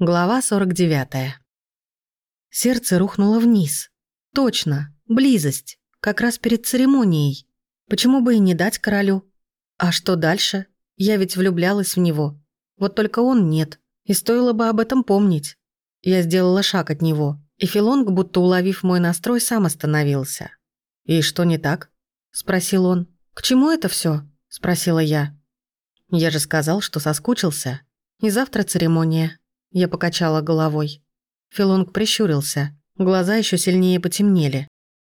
Глава 49. Сердце рухнуло вниз. Точно, близость, как раз перед церемонией. Почему бы и не дать королю? А что дальше? Я ведь влюблялась в него. Вот только он нет. И стоило бы об этом помнить. Я сделала шаг от него, и Филонг, будто уловив мой настрой, сам остановился. «И что не так?» – спросил он. «К чему это все? спросила я. «Я же сказал, что соскучился. И завтра церемония». Я покачала головой. Филонг прищурился. Глаза еще сильнее потемнели.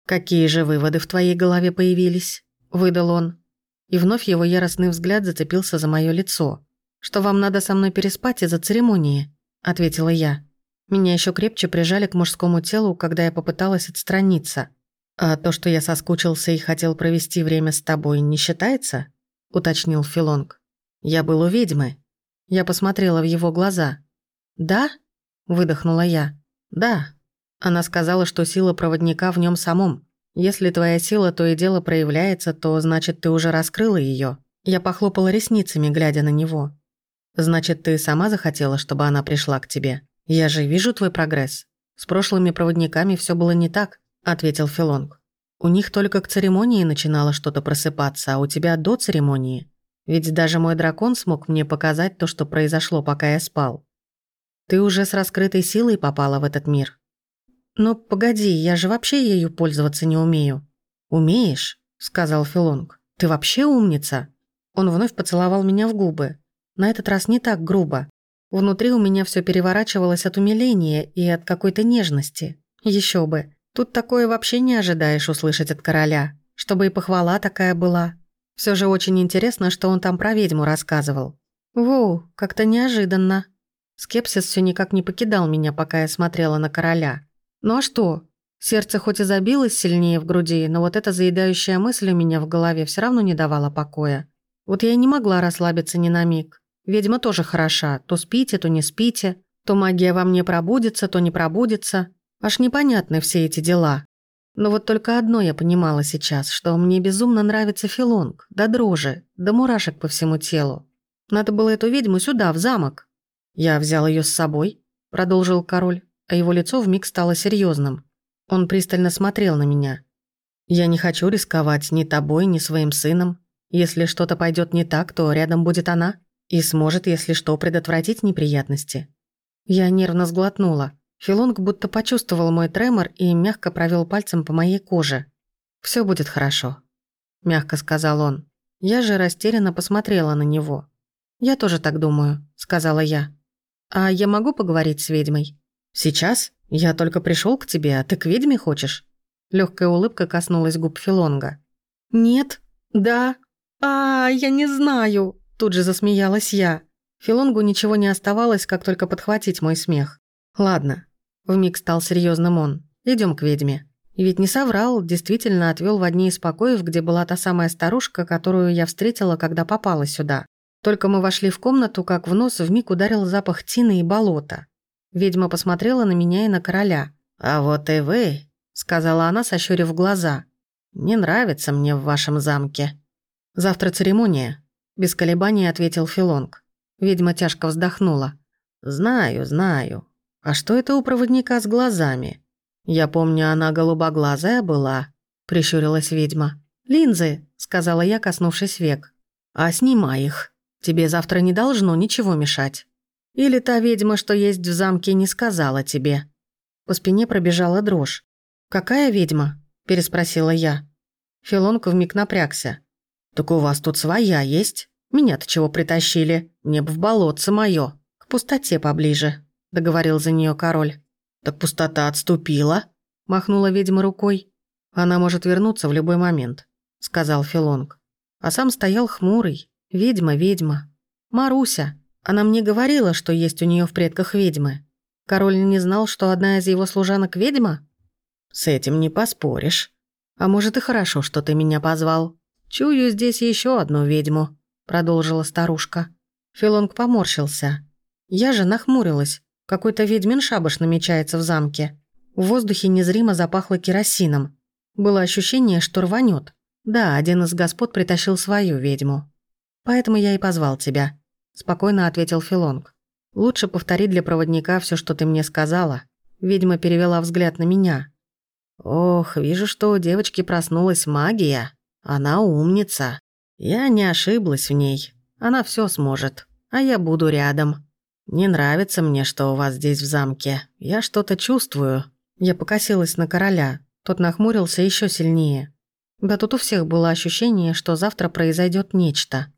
«Какие же выводы в твоей голове появились?» – выдал он. И вновь его яростный взгляд зацепился за мое лицо. «Что вам надо со мной переспать из-за церемонии?» – ответила я. Меня еще крепче прижали к мужскому телу, когда я попыталась отстраниться. «А то, что я соскучился и хотел провести время с тобой, не считается?» – уточнил Филонг. «Я был у ведьмы». Я посмотрела в его глаза – «Да?» – выдохнула я. «Да». Она сказала, что сила проводника в нем самом. Если твоя сила то и дело проявляется, то значит, ты уже раскрыла ее. Я похлопала ресницами, глядя на него. «Значит, ты сама захотела, чтобы она пришла к тебе? Я же вижу твой прогресс. С прошлыми проводниками все было не так», – ответил Филонг. «У них только к церемонии начинало что-то просыпаться, а у тебя до церемонии. Ведь даже мой дракон смог мне показать то, что произошло, пока я спал. Ты уже с раскрытой силой попала в этот мир. Но погоди, я же вообще ею пользоваться не умею. Умеешь? сказал Филонг. Ты вообще умница. Он вновь поцеловал меня в губы. На этот раз не так грубо. Внутри у меня все переворачивалось от умиления и от какой-то нежности. Еще бы. Тут такое вообще не ожидаешь услышать от короля. Чтобы и похвала такая была. Все же очень интересно, что он там про ведьму рассказывал. Воу, как-то неожиданно. Скепсис все никак не покидал меня, пока я смотрела на короля. Ну а что? Сердце хоть и забилось сильнее в груди, но вот эта заедающая мысль у меня в голове все равно не давала покоя. Вот я и не могла расслабиться ни на миг. Ведьма тоже хороша. То спите, то не спите. То магия во мне пробудится, то не пробудится. Аж непонятны все эти дела. Но вот только одно я понимала сейчас, что мне безумно нравится филонг, до дрожи, до мурашек по всему телу. Надо было эту ведьму сюда, в замок. «Я взял ее с собой», — продолжил король, а его лицо вмиг стало серьезным. Он пристально смотрел на меня. «Я не хочу рисковать ни тобой, ни своим сыном. Если что-то пойдет не так, то рядом будет она и сможет, если что, предотвратить неприятности». Я нервно сглотнула. Филонг будто почувствовал мой тремор и мягко провел пальцем по моей коже. Все будет хорошо», — мягко сказал он. Я же растерянно посмотрела на него. «Я тоже так думаю», — сказала я. «А я могу поговорить с ведьмой?» «Сейчас? Я только пришел к тебе, а ты к ведьме хочешь?» Легкая улыбка коснулась губ Филонга. «Нет, да, а я не знаю», тут же засмеялась я. Филонгу ничего не оставалось, как только подхватить мой смех. «Ладно», — вмиг стал серьезным он, идем к ведьме». И ведь не соврал, действительно отвел в одни из покоев, где была та самая старушка, которую я встретила, когда попала сюда. Только мы вошли в комнату, как в нос вмиг ударил запах тины и болота. Ведьма посмотрела на меня и на короля. «А вот и вы», — сказала она, сощурив глаза. «Не нравится мне в вашем замке». «Завтра церемония», — без колебаний ответил Филонг. Ведьма тяжко вздохнула. «Знаю, знаю. А что это у проводника с глазами? Я помню, она голубоглазая была», — прищурилась ведьма. «Линзы», — сказала я, коснувшись век. «А снимай их», Тебе завтра не должно ничего мешать. Или та ведьма, что есть в замке, не сказала тебе?» По спине пробежала дрожь. «Какая ведьма?» – переспросила я. Филонка вмиг напрягся. «Так у вас тут своя есть? Меня-то чего притащили? Мне б в болотце моё. К пустоте поближе», – договорил за неё король. «Так пустота отступила?» – махнула ведьма рукой. «Она может вернуться в любой момент», – сказал Филонг. А сам стоял хмурый, Ведьма, ведьма. Маруся. Она мне говорила, что есть у нее в предках ведьмы. Король не знал, что одна из его служанок ведьма? С этим не поспоришь. А может и хорошо, что ты меня позвал. Чую здесь еще одну ведьму, продолжила старушка. Филонг поморщился. Я же нахмурилась. Какой-то ведьмин шабаш намечается в замке. В воздухе незримо запахло керосином. Было ощущение, что рванет. Да, один из господ притащил свою ведьму. Поэтому я и позвал тебя», – спокойно ответил Филонг. Лучше повтори для проводника все, что ты мне сказала. Ведьма перевела взгляд на меня. Ох, вижу, что у девочки проснулась магия. Она умница. Я не ошиблась в ней. Она все сможет. А я буду рядом. Не нравится мне, что у вас здесь в замке. Я что-то чувствую. Я покосилась на короля. Тот нахмурился еще сильнее. Да тут у всех было ощущение, что завтра произойдет нечто.